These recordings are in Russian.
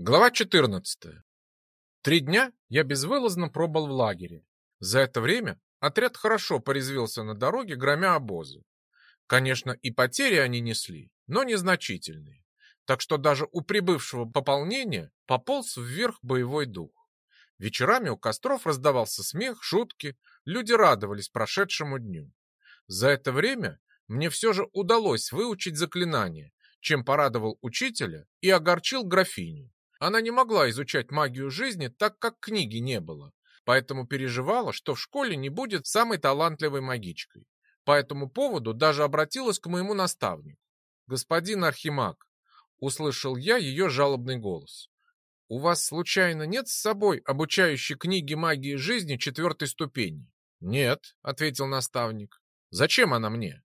Глава 14. Три дня я безвылазно пробыл в лагере. За это время отряд хорошо порезвился на дороге, громя обозы. Конечно, и потери они несли, но незначительные. Так что даже у прибывшего пополнения пополз вверх боевой дух. Вечерами у костров раздавался смех, шутки, люди радовались прошедшему дню. За это время мне все же удалось выучить заклинание, чем порадовал учителя и огорчил графиню. Она не могла изучать магию жизни, так как книги не было, поэтому переживала, что в школе не будет самой талантливой магичкой. По этому поводу даже обратилась к моему наставнику. «Господин Архимаг», — услышал я ее жалобный голос, «у вас случайно нет с собой обучающей книги магии жизни четвертой ступени?» «Нет», — ответил наставник. «Зачем она мне?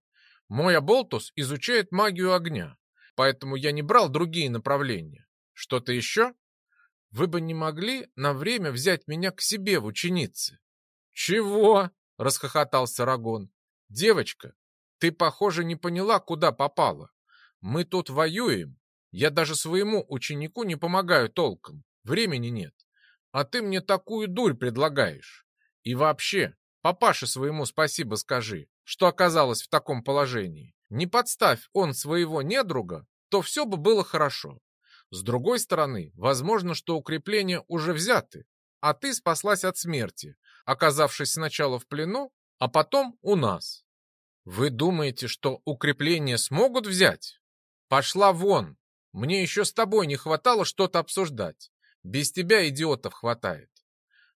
Мой Аболтус изучает магию огня, поэтому я не брал другие направления. Что-то еще? Вы бы не могли на время взять меня к себе в ученицы? Чего? Расхохотался Рагон. Девочка, ты, похоже, не поняла, куда попала. Мы тут воюем. Я даже своему ученику не помогаю толком. Времени нет. А ты мне такую дурь предлагаешь. И вообще, папаше своему спасибо скажи, что оказалась в таком положении. Не подставь он своего недруга, то все бы было хорошо. С другой стороны, возможно, что укрепления уже взяты, а ты спаслась от смерти, оказавшись сначала в плену, а потом у нас. Вы думаете, что укрепления смогут взять? Пошла вон. Мне еще с тобой не хватало что-то обсуждать. Без тебя идиотов хватает.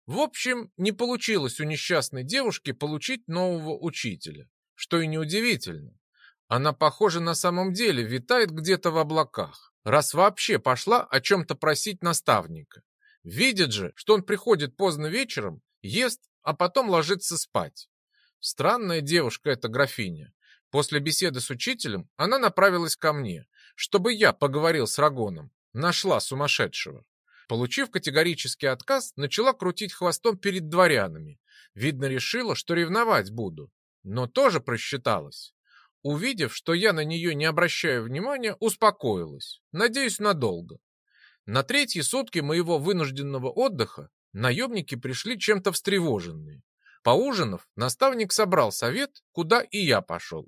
В общем, не получилось у несчастной девушки получить нового учителя, что и неудивительно. Она, похоже, на самом деле витает где-то в облаках раз вообще пошла о чем-то просить наставника. Видит же, что он приходит поздно вечером, ест, а потом ложится спать. Странная девушка эта графиня. После беседы с учителем она направилась ко мне, чтобы я поговорил с Рагоном. Нашла сумасшедшего. Получив категорический отказ, начала крутить хвостом перед дворянами. Видно, решила, что ревновать буду. Но тоже просчиталась. Увидев, что я на нее не обращаю внимания, успокоилась. Надеюсь, надолго. На третьи сутки моего вынужденного отдыха наемники пришли чем-то встревоженные. Поужинав, наставник собрал совет, куда и я пошел.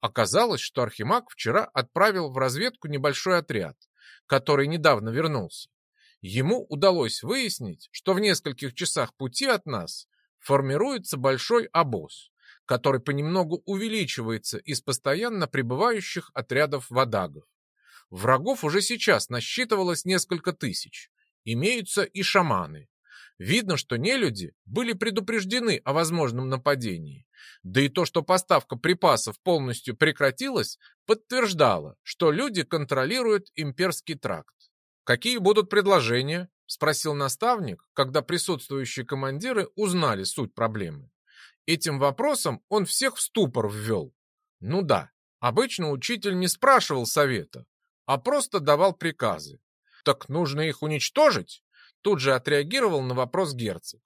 Оказалось, что Архимаг вчера отправил в разведку небольшой отряд, который недавно вернулся. Ему удалось выяснить, что в нескольких часах пути от нас формируется большой обоз который понемногу увеличивается из постоянно прибывающих отрядов водагов. Врагов уже сейчас насчитывалось несколько тысяч. Имеются и шаманы. Видно, что нелюди были предупреждены о возможном нападении. Да и то, что поставка припасов полностью прекратилась, подтверждало, что люди контролируют имперский тракт. «Какие будут предложения?» – спросил наставник, когда присутствующие командиры узнали суть проблемы. Этим вопросом он всех в ступор ввел. Ну да, обычно учитель не спрашивал совета, а просто давал приказы. Так нужно их уничтожить? Тут же отреагировал на вопрос герцог.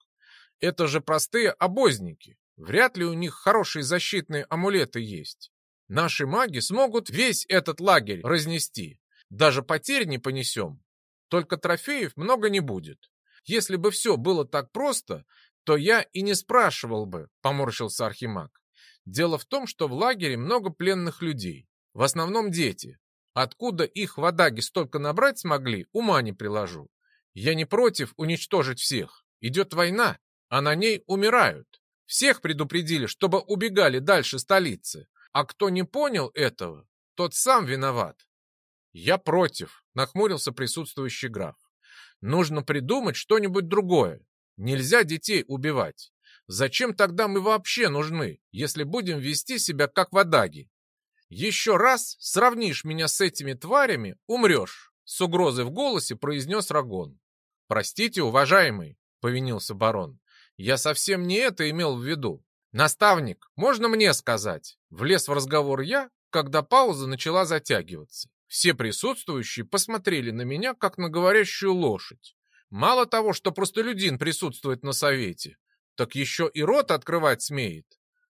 Это же простые обозники. Вряд ли у них хорошие защитные амулеты есть. Наши маги смогут весь этот лагерь разнести. Даже потерь не понесем. Только трофеев много не будет. Если бы все было так просто, то я и не спрашивал бы, поморщился Архимаг. Дело в том, что в лагере много пленных людей, в основном дети. Откуда их водаги столько набрать смогли, ума не приложу. Я не против уничтожить всех. Идет война, а на ней умирают. Всех предупредили, чтобы убегали дальше столицы. А кто не понял этого, тот сам виноват. Я против, нахмурился присутствующий граф. Нужно придумать что-нибудь другое. Нельзя детей убивать. Зачем тогда мы вообще нужны, если будем вести себя как водаги? Еще раз сравнишь меня с этими тварями, умрешь, с угрозой в голосе произнес Рагон. Простите, уважаемый, повинился барон. Я совсем не это имел в виду. Наставник, можно мне сказать? Влез в разговор я, когда пауза начала затягиваться. Все присутствующие посмотрели на меня, как на говорящую лошадь. Мало того, что простолюдин присутствует на совете, так еще и рот открывать смеет.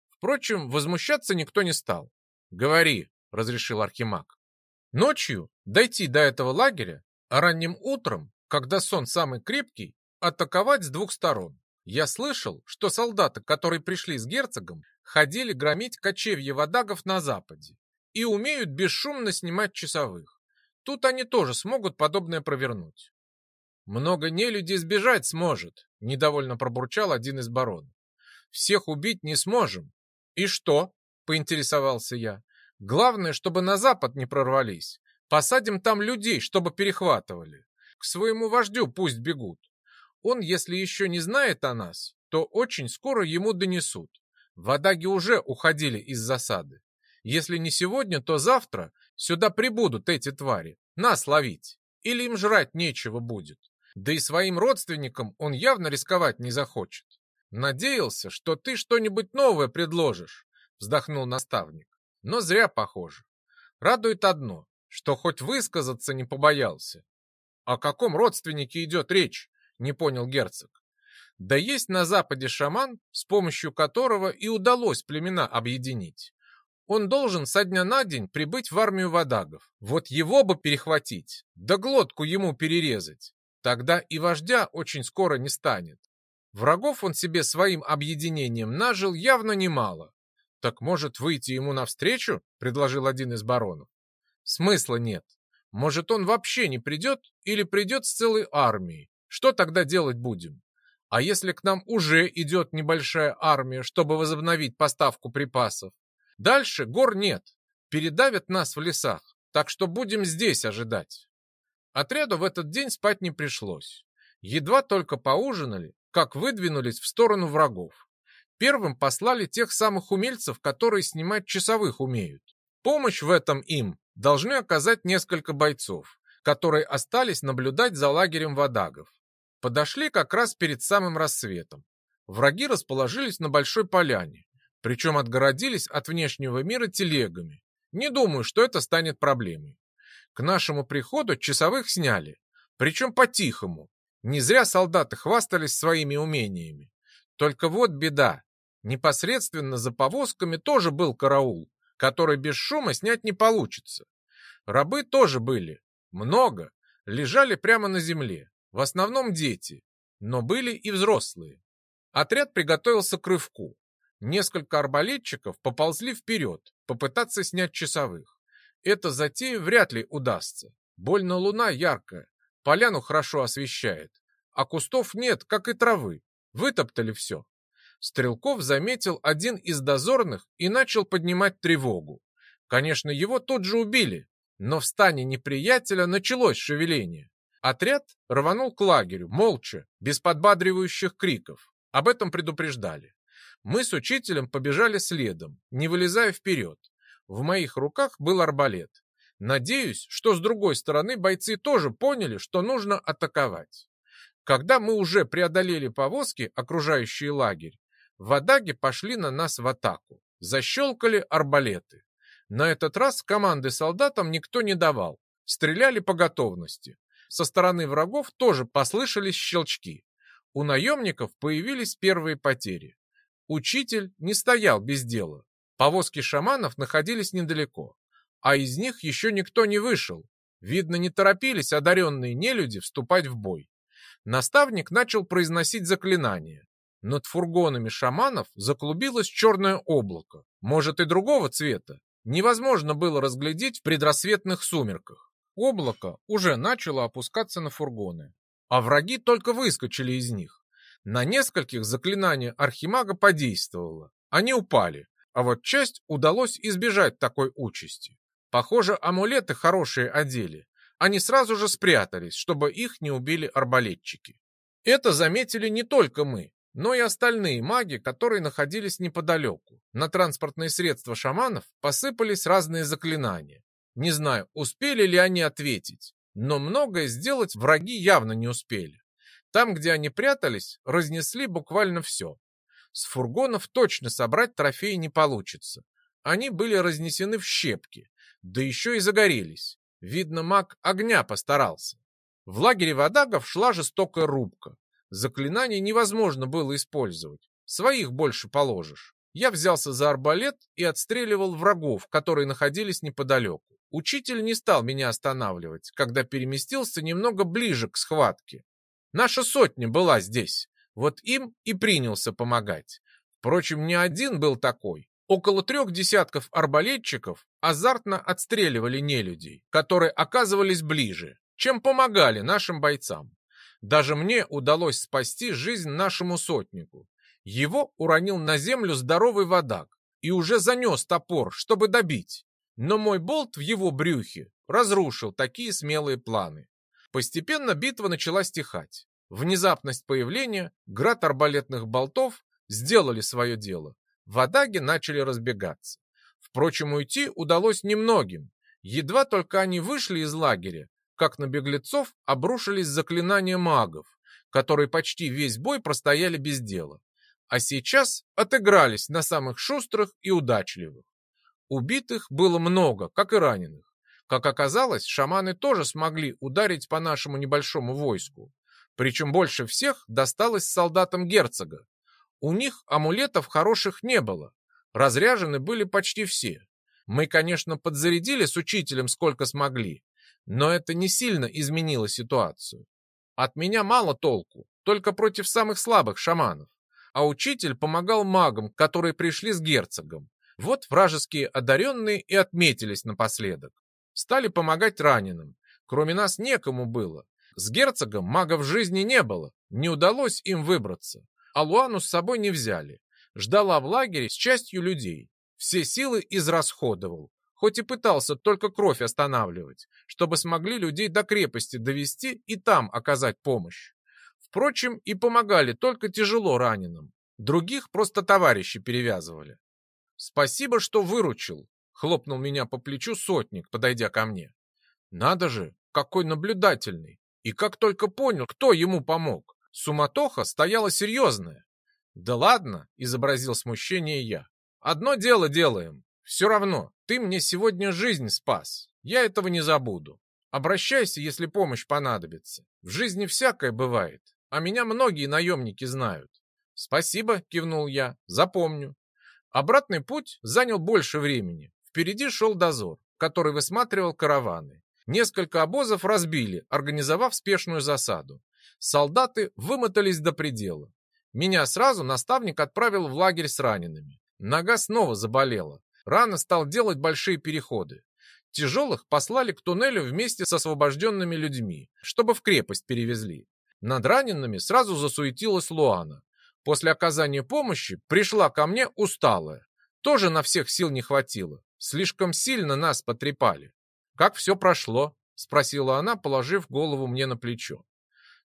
Впрочем, возмущаться никто не стал. «Говори», — разрешил Архимаг. Ночью дойти до этого лагеря А ранним утром, когда сон самый крепкий, атаковать с двух сторон. Я слышал, что солдаты, которые пришли с герцогом, ходили громить кочевье водагов на западе и умеют бесшумно снимать часовых. Тут они тоже смогут подобное провернуть. Много нелюдей сбежать сможет, недовольно пробурчал один из баронов. Всех убить не сможем. И что? Поинтересовался я. Главное, чтобы на запад не прорвались. Посадим там людей, чтобы перехватывали. К своему вождю пусть бегут. Он, если еще не знает о нас, то очень скоро ему донесут. Водаги уже уходили из засады. Если не сегодня, то завтра сюда прибудут эти твари, нас ловить. Или им жрать нечего будет. Да и своим родственникам он явно рисковать не захочет. Надеялся, что ты что-нибудь новое предложишь, вздохнул наставник. Но зря похоже. Радует одно, что хоть высказаться не побоялся. О каком родственнике идет речь? Не понял герцог. Да есть на западе шаман, с помощью которого и удалось племена объединить. Он должен со дня на день прибыть в армию водагов. Вот его бы перехватить, да глотку ему перерезать. Тогда и вождя очень скоро не станет. Врагов он себе своим объединением нажил явно немало. Так может выйти ему навстречу, предложил один из баронов. Смысла нет. Может он вообще не придет или придет с целой армией. Что тогда делать будем? А если к нам уже идет небольшая армия, чтобы возобновить поставку припасов? Дальше гор нет, передавят нас в лесах, так что будем здесь ожидать. Отряду в этот день спать не пришлось. Едва только поужинали, как выдвинулись в сторону врагов. Первым послали тех самых умельцев, которые снимать часовых умеют. Помощь в этом им должны оказать несколько бойцов, которые остались наблюдать за лагерем водагов. Подошли как раз перед самым рассветом. Враги расположились на большой поляне, причем отгородились от внешнего мира телегами. Не думаю, что это станет проблемой. К нашему приходу часовых сняли, причем по-тихому. Не зря солдаты хвастались своими умениями. Только вот беда. Непосредственно за повозками тоже был караул, который без шума снять не получится. Рабы тоже были. Много. Лежали прямо на земле. В основном дети, но были и взрослые. Отряд приготовился к рывку. Несколько арбалетчиков поползли вперед, попытаться снять часовых. Это затея вряд ли удастся. Больно луна яркая, поляну хорошо освещает, а кустов нет, как и травы. Вытоптали все. Стрелков заметил один из дозорных и начал поднимать тревогу. Конечно, его тут же убили, но в стане неприятеля началось шевеление. Отряд рванул к лагерю, молча, без подбадривающих криков. Об этом предупреждали. Мы с учителем побежали следом, не вылезая вперед. В моих руках был арбалет. Надеюсь, что с другой стороны бойцы тоже поняли, что нужно атаковать. Когда мы уже преодолели повозки, окружающие лагерь, в Адаге пошли на нас в атаку. Защелкали арбалеты. На этот раз команды солдатам никто не давал. Стреляли по готовности. Со стороны врагов тоже послышались щелчки. У наемников появились первые потери. Учитель не стоял без дела. Повозки шаманов находились недалеко, а из них еще никто не вышел. Видно, не торопились одаренные нелюди вступать в бой. Наставник начал произносить заклинания. Над фургонами шаманов заклубилось черное облако, может и другого цвета. Невозможно было разглядеть в предрассветных сумерках. Облако уже начало опускаться на фургоны, а враги только выскочили из них. На нескольких заклинание Архимага подействовало. Они упали, а вот часть удалось избежать такой участи. Похоже, амулеты хорошие одели. Они сразу же спрятались, чтобы их не убили арбалетчики. Это заметили не только мы, но и остальные маги, которые находились неподалеку. На транспортные средства шаманов посыпались разные заклинания. Не знаю, успели ли они ответить, но многое сделать враги явно не успели. Там, где они прятались, разнесли буквально все. С фургонов точно собрать трофеи не получится. Они были разнесены в щепки, да еще и загорелись. Видно, маг огня постарался. В лагере водагов шла жестокая рубка. Заклинаний невозможно было использовать. Своих больше положишь. Я взялся за арбалет и отстреливал врагов, которые находились неподалеку. Учитель не стал меня останавливать, когда переместился немного ближе к схватке. Наша сотня была здесь, вот им и принялся помогать. Впрочем, не один был такой. Около трех десятков арбалетчиков азартно отстреливали нелюдей, которые оказывались ближе, чем помогали нашим бойцам. Даже мне удалось спасти жизнь нашему сотнику. Его уронил на землю здоровый водак и уже занес топор, чтобы добить. Но мой болт в его брюхе разрушил такие смелые планы. Постепенно битва начала стихать. Внезапность появления, град арбалетных болтов сделали свое дело. Водаги начали разбегаться. Впрочем, уйти удалось немногим. Едва только они вышли из лагеря, как на беглецов обрушились заклинания магов, которые почти весь бой простояли без дела. А сейчас отыгрались на самых шустрых и удачливых. Убитых было много, как и раненых. Как оказалось, шаманы тоже смогли ударить по нашему небольшому войску. Причем больше всех досталось солдатам герцога. У них амулетов хороших не было. Разряжены были почти все. Мы, конечно, подзарядили с учителем сколько смогли, но это не сильно изменило ситуацию. От меня мало толку, только против самых слабых шаманов. А учитель помогал магам, которые пришли с герцогом. Вот вражеские одаренные и отметились напоследок. Стали помогать раненым. Кроме нас некому было. С герцогом магов жизни не было. Не удалось им выбраться. А Луану с собой не взяли. Ждала в лагере с частью людей. Все силы израсходовал хоть и пытался только кровь останавливать, чтобы смогли людей до крепости довести и там оказать помощь. Впрочем, и помогали только тяжело раненым. Других просто товарищи перевязывали. «Спасибо, что выручил», — хлопнул меня по плечу сотник, подойдя ко мне. «Надо же, какой наблюдательный! И как только понял, кто ему помог. Суматоха стояла серьезная». «Да ладно», — изобразил смущение я. «Одно дело делаем. Все равно, ты мне сегодня жизнь спас. Я этого не забуду. Обращайся, если помощь понадобится. В жизни всякое бывает, а меня многие наемники знают. Спасибо, кивнул я, запомню. Обратный путь занял больше времени. Впереди шел дозор, который высматривал караваны. Несколько обозов разбили, организовав спешную засаду. Солдаты вымотались до предела. Меня сразу наставник отправил в лагерь с ранеными. Нога снова заболела. Рано стал делать большие переходы. Тяжелых послали к туннелю вместе с освобожденными людьми, чтобы в крепость перевезли. Над ранеными сразу засуетилась Луана. После оказания помощи пришла ко мне усталая. Тоже на всех сил не хватило. Слишком сильно нас потрепали. «Как все прошло?» — спросила она, положив голову мне на плечо.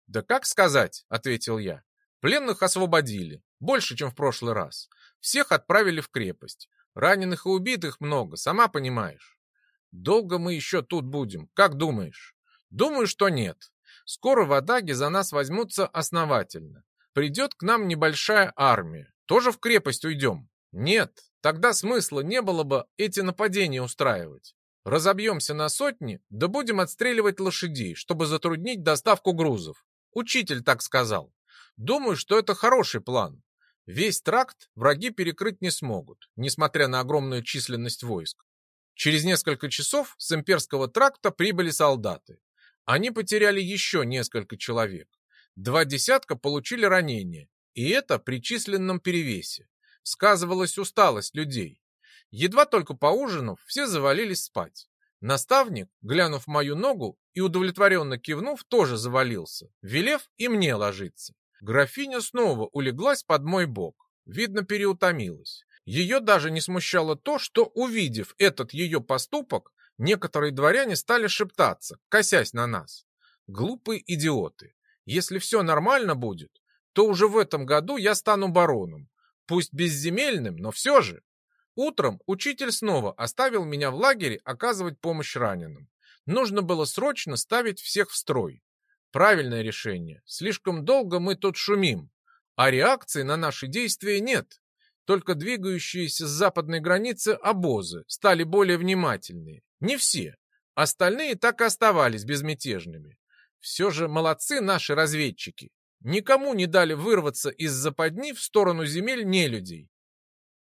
«Да как сказать?» — ответил я. «Пленных освободили. Больше, чем в прошлый раз. Всех отправили в крепость. Раненых и убитых много, сама понимаешь. Долго мы еще тут будем, как думаешь? Думаю, что нет. Скоро в Адаге за нас возьмутся основательно. Придет к нам небольшая армия. Тоже в крепость уйдем? Нет, тогда смысла не было бы эти нападения устраивать. Разобьемся на сотни, да будем отстреливать лошадей, чтобы затруднить доставку грузов. Учитель так сказал. Думаю, что это хороший план. Весь тракт враги перекрыть не смогут, несмотря на огромную численность войск. Через несколько часов с имперского тракта прибыли солдаты. Они потеряли еще несколько человек. Два десятка получили ранения, и это при численном перевесе. Сказывалась усталость людей. Едва только поужинав, все завалились спать. Наставник, глянув мою ногу и удовлетворенно кивнув, тоже завалился, велев и мне ложиться. Графиня снова улеглась под мой бок. Видно, переутомилась. Ее даже не смущало то, что, увидев этот ее поступок, некоторые дворяне стали шептаться, косясь на нас. Глупые идиоты. Если все нормально будет, то уже в этом году я стану бароном. Пусть безземельным, но все же. Утром учитель снова оставил меня в лагере оказывать помощь раненым. Нужно было срочно ставить всех в строй. Правильное решение. Слишком долго мы тут шумим, а реакции на наши действия нет. Только двигающиеся с западной границы обозы стали более внимательные. Не все. Остальные так и оставались безмятежными. Все же молодцы наши разведчики. Никому не дали вырваться из западни в сторону земель нелюдей.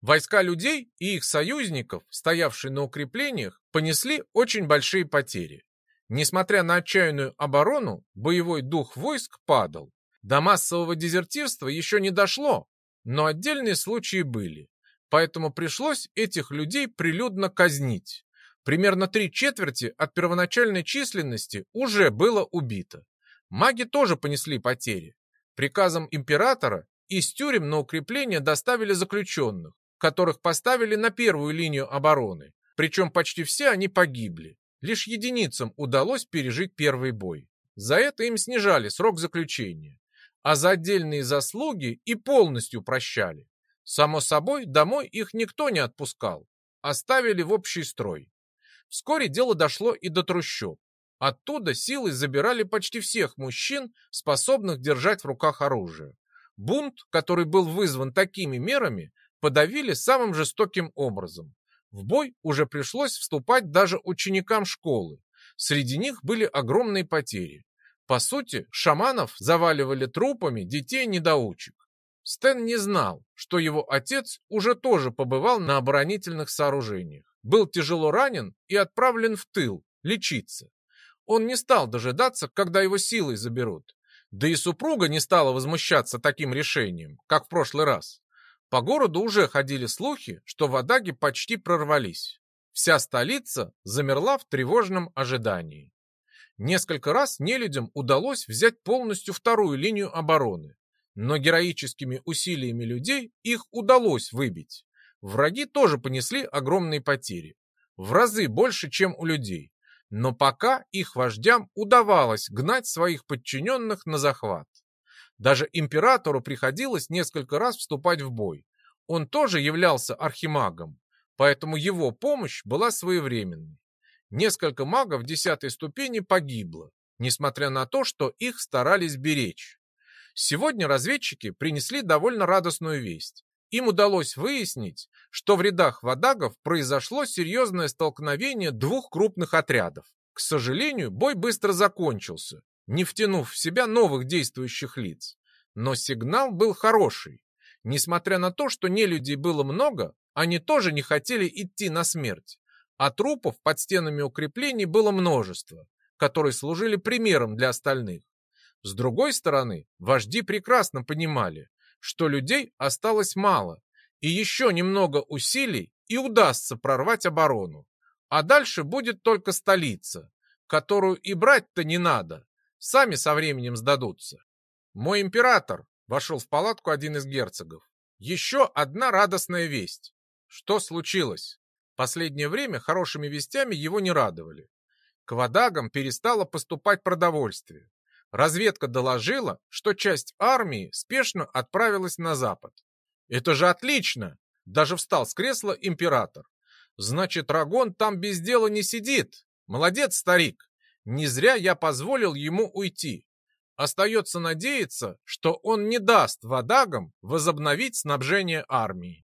Войска людей и их союзников, стоявшие на укреплениях, понесли очень большие потери. Несмотря на отчаянную оборону, боевой дух войск падал. До массового дезертирства еще не дошло, но отдельные случаи были. Поэтому пришлось этих людей прилюдно казнить. Примерно три четверти от первоначальной численности уже было убито. Маги тоже понесли потери. Приказом императора из тюрем на укрепление доставили заключенных, которых поставили на первую линию обороны. Причем почти все они погибли. Лишь единицам удалось пережить первый бой. За это им снижали срок заключения, а за отдельные заслуги и полностью прощали. Само собой, домой их никто не отпускал, оставили в общий строй. Вскоре дело дошло и до трущоб. Оттуда силой забирали почти всех мужчин, способных держать в руках оружие. Бунт, который был вызван такими мерами, подавили самым жестоким образом. В бой уже пришлось вступать даже ученикам школы. Среди них были огромные потери. По сути, шаманов заваливали трупами детей-недоучек. Стэн не знал, что его отец уже тоже побывал на оборонительных сооружениях. Был тяжело ранен и отправлен в тыл лечиться. Он не стал дожидаться, когда его силой заберут. Да и супруга не стала возмущаться таким решением, как в прошлый раз. По городу уже ходили слухи, что водаги почти прорвались. Вся столица замерла в тревожном ожидании. Несколько раз нелюдям удалось взять полностью вторую линию обороны, но героическими усилиями людей их удалось выбить. Враги тоже понесли огромные потери, в разы больше, чем у людей, но пока их вождям удавалось гнать своих подчиненных на захват. Даже императору приходилось несколько раз вступать в бой. Он тоже являлся архимагом, поэтому его помощь была своевременной. Несколько магов десятой ступени погибло, несмотря на то, что их старались беречь. Сегодня разведчики принесли довольно радостную весть. Им удалось выяснить, что в рядах водагов произошло серьезное столкновение двух крупных отрядов. К сожалению, бой быстро закончился, не втянув в себя новых действующих лиц. Но сигнал был хороший. Несмотря на то, что нелюдей было много, они тоже не хотели идти на смерть. А трупов под стенами укреплений было множество, которые служили примером для остальных. С другой стороны, вожди прекрасно понимали, что людей осталось мало, и еще немного усилий и удастся прорвать оборону. А дальше будет только столица, которую и брать-то не надо, Сами со временем сдадутся. Мой император, вошел в палатку один из герцогов. Еще одна радостная весть. Что случилось? Последнее время хорошими вестями его не радовали. К водагам перестало поступать продовольствие. Разведка доложила, что часть армии спешно отправилась на запад. Это же отлично! Даже встал с кресла император. Значит, Рагон там без дела не сидит. Молодец, старик. Не зря я позволил ему уйти. Остается надеяться, что он не даст водагам возобновить снабжение армии.